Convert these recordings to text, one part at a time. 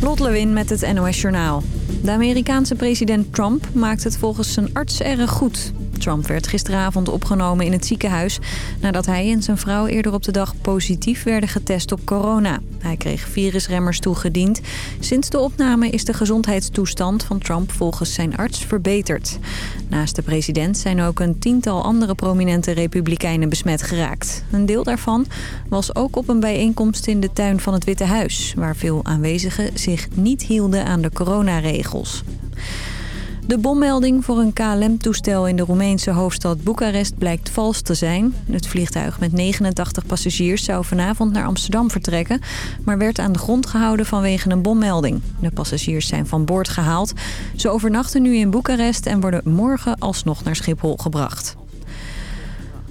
Lot Lewin met het NOS Journaal. De Amerikaanse president Trump maakt het volgens zijn arts erg goed. Trump werd gisteravond opgenomen in het ziekenhuis... nadat hij en zijn vrouw eerder op de dag positief werden getest op corona. Hij kreeg virusremmers toegediend. Sinds de opname is de gezondheidstoestand van Trump volgens zijn arts verbeterd. Naast de president zijn ook een tiental andere prominente republikeinen besmet geraakt. Een deel daarvan was ook op een bijeenkomst in de tuin van het Witte Huis... waar veel aanwezigen zich niet hielden aan de coronaregels. De bommelding voor een KLM-toestel in de Roemeense hoofdstad Boekarest blijkt vals te zijn. Het vliegtuig met 89 passagiers zou vanavond naar Amsterdam vertrekken... maar werd aan de grond gehouden vanwege een bommelding. De passagiers zijn van boord gehaald. Ze overnachten nu in Boekarest en worden morgen alsnog naar Schiphol gebracht.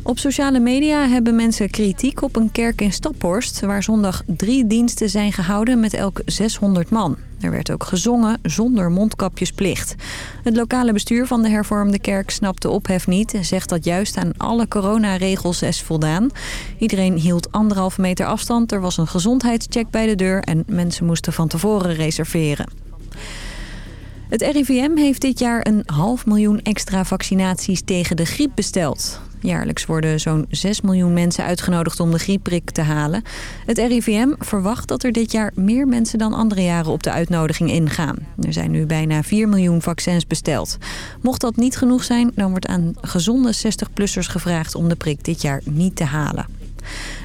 Op sociale media hebben mensen kritiek op een kerk in Staphorst... waar zondag drie diensten zijn gehouden met elk 600 man. Er werd ook gezongen zonder mondkapjesplicht. Het lokale bestuur van de hervormde kerk snapt de ophef niet... en zegt dat juist aan alle coronaregels is voldaan. Iedereen hield anderhalf meter afstand, er was een gezondheidscheck bij de deur... en mensen moesten van tevoren reserveren. Het RIVM heeft dit jaar een half miljoen extra vaccinaties tegen de griep besteld. Jaarlijks worden zo'n 6 miljoen mensen uitgenodigd om de griepprik te halen. Het RIVM verwacht dat er dit jaar meer mensen dan andere jaren op de uitnodiging ingaan. Er zijn nu bijna 4 miljoen vaccins besteld. Mocht dat niet genoeg zijn, dan wordt aan gezonde 60-plussers gevraagd om de prik dit jaar niet te halen.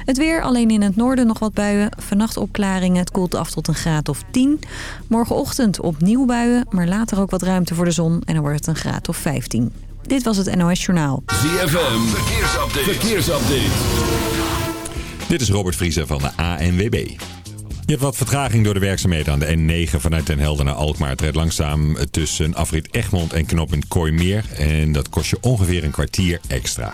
Het weer, alleen in het noorden nog wat buien. Vannacht opklaringen, het koelt af tot een graad of 10. Morgenochtend opnieuw buien, maar later ook wat ruimte voor de zon. En dan wordt het een graad of 15. Dit was het NOS Journaal. ZFM, verkeersupdate. verkeersupdate. Dit is Robert Vriezer van de ANWB. Je hebt wat vertraging door de werkzaamheden aan de N9 vanuit Den Helder naar Alkmaar. Het rijdt langzaam tussen afrit Egmond en knooppunt Kooimeer. En dat kost je ongeveer een kwartier extra.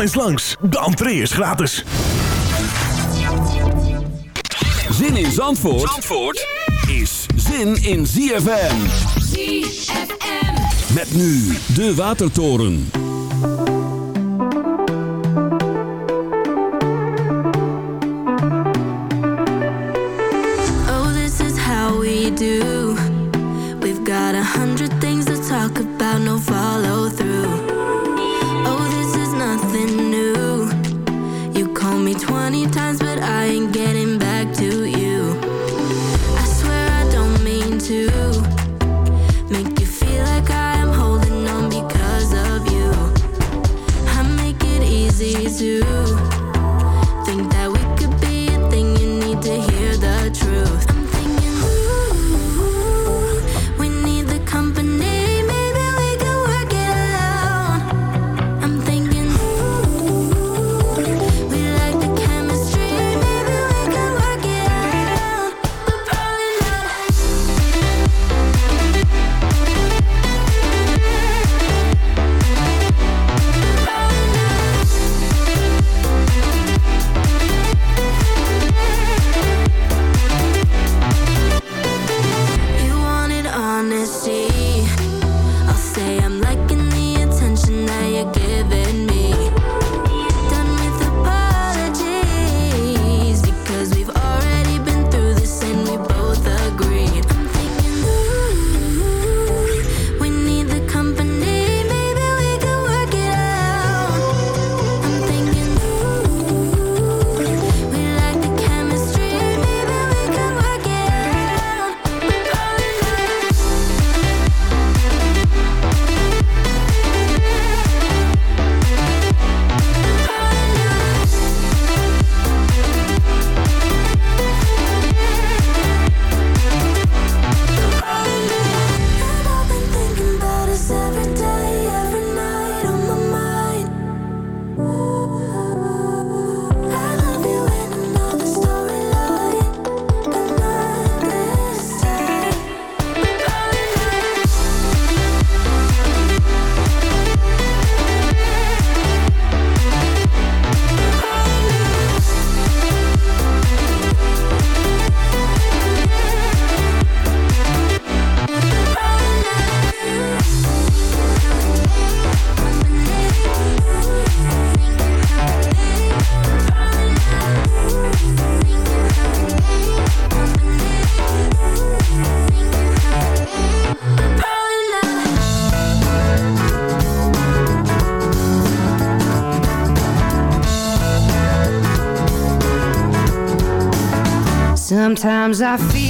Kom eens langs, de entree is gratis. Zin in Zandvoort, Zandvoort is zin in ZFM. ZFM. Met nu de Watertoren. Sometimes I feel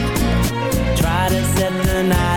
saddest at the night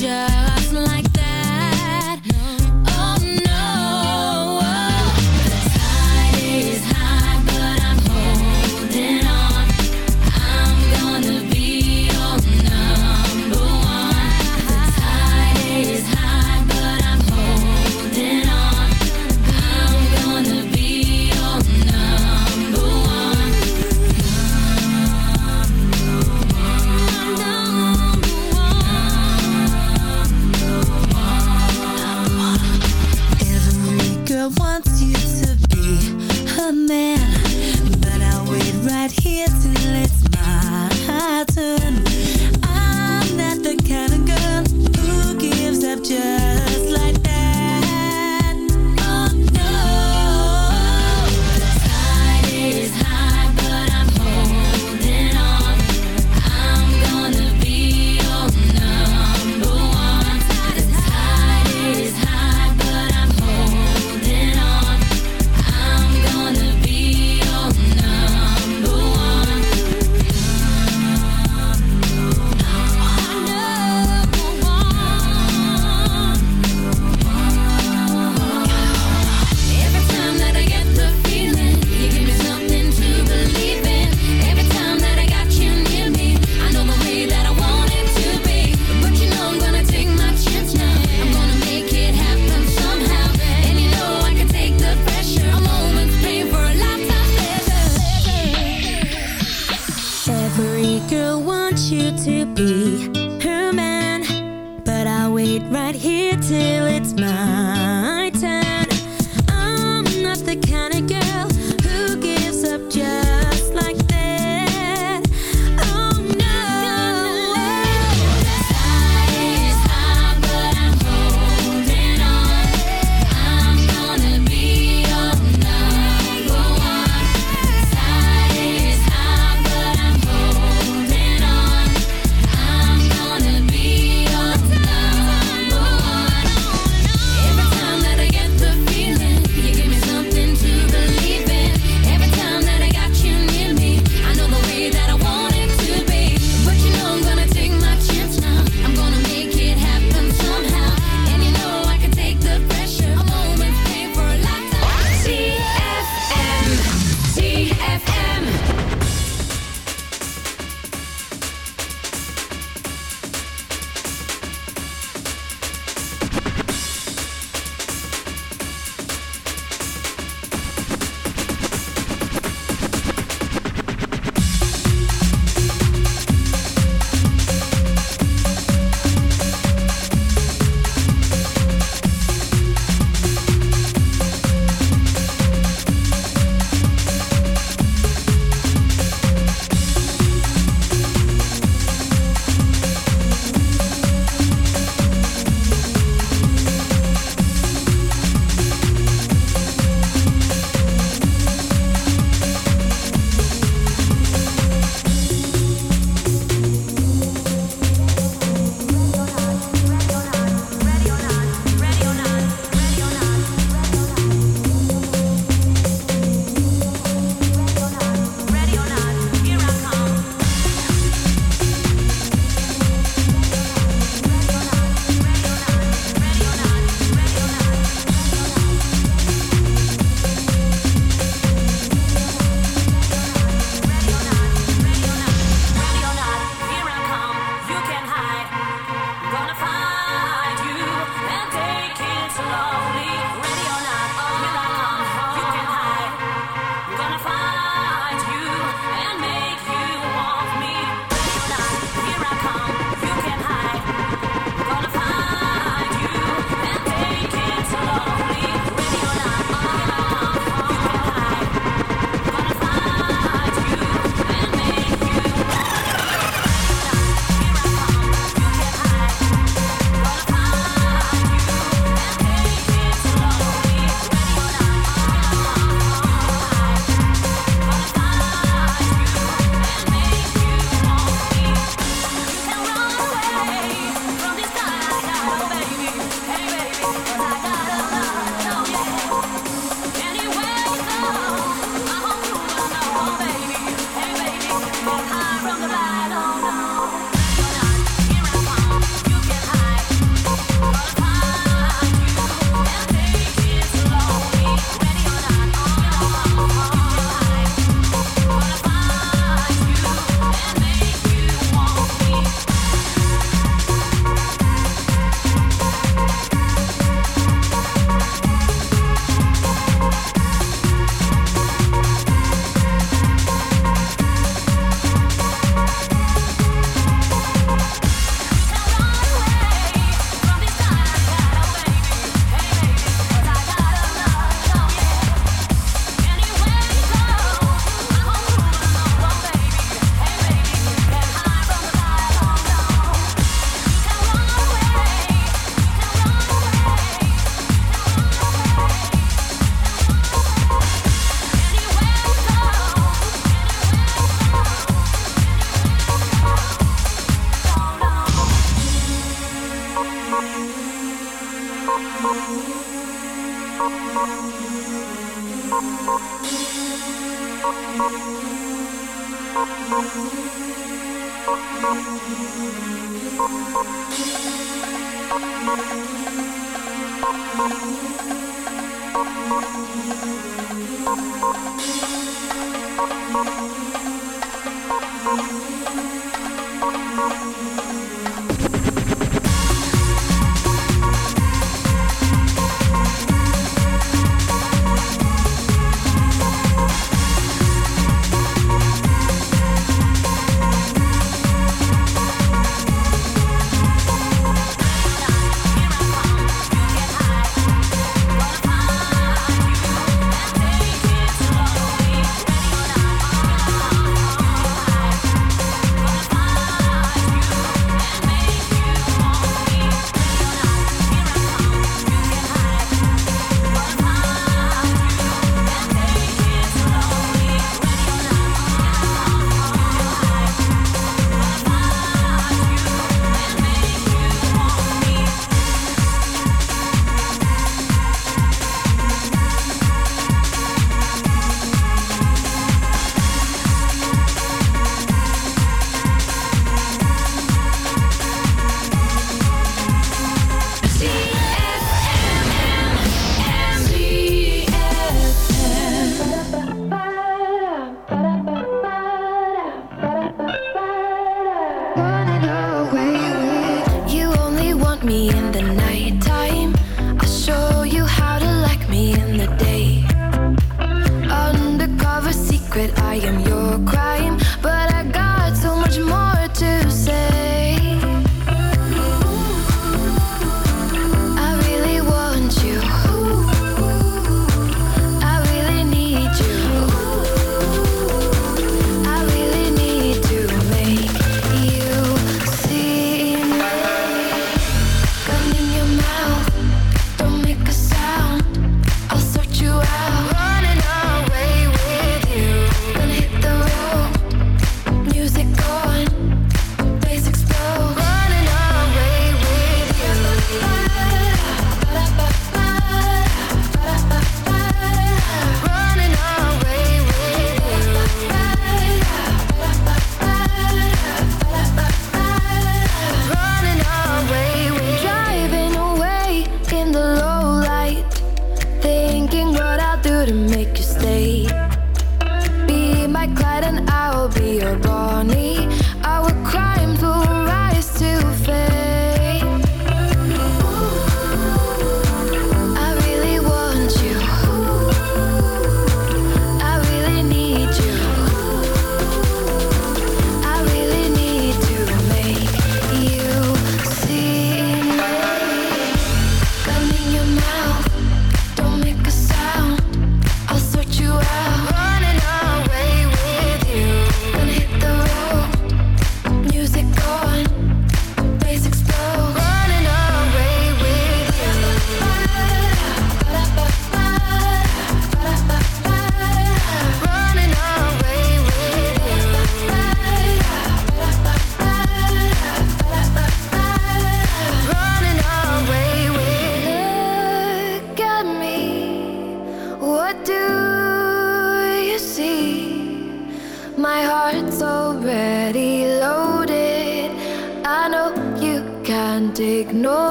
just to be her man But I'll wait right here till it's mine.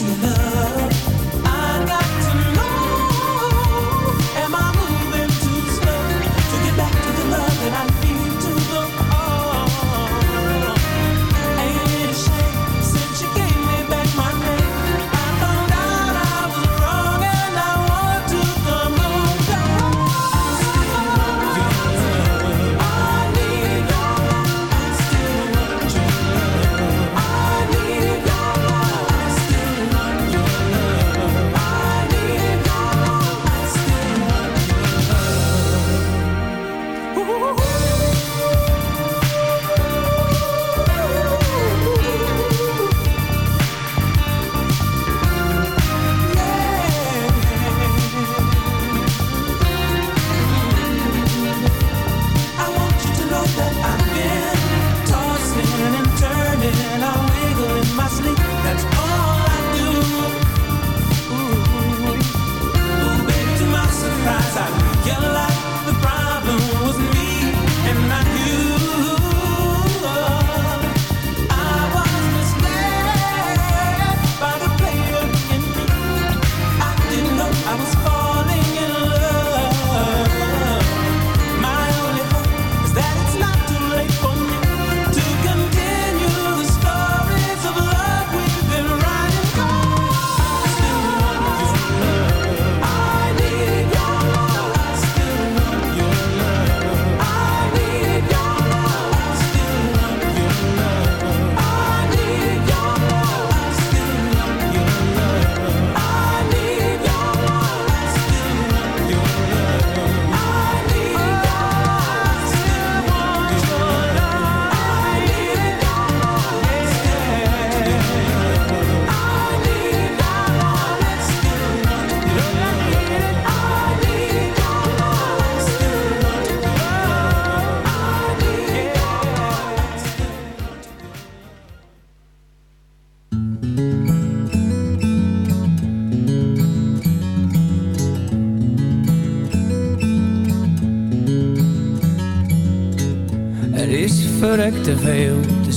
enough.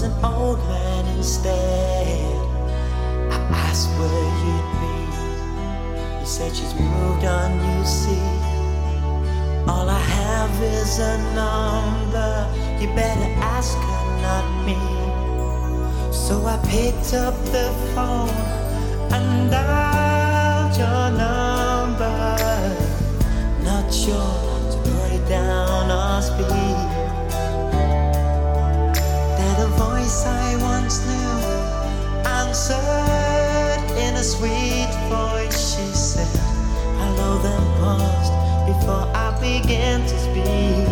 was an old man instead. I asked where you'd be. You said she's moved on, you see. All I have is a number. You better ask her, not me. So I picked up the phone and dialed your number. Not sure to put it down or speak. In a sweet voice. She said, Hello, then paused before I began to speak.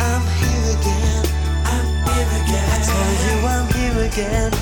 I'm here again. I'm here again. I tell you I'm here again.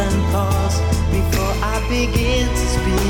and pause before I begin to speak.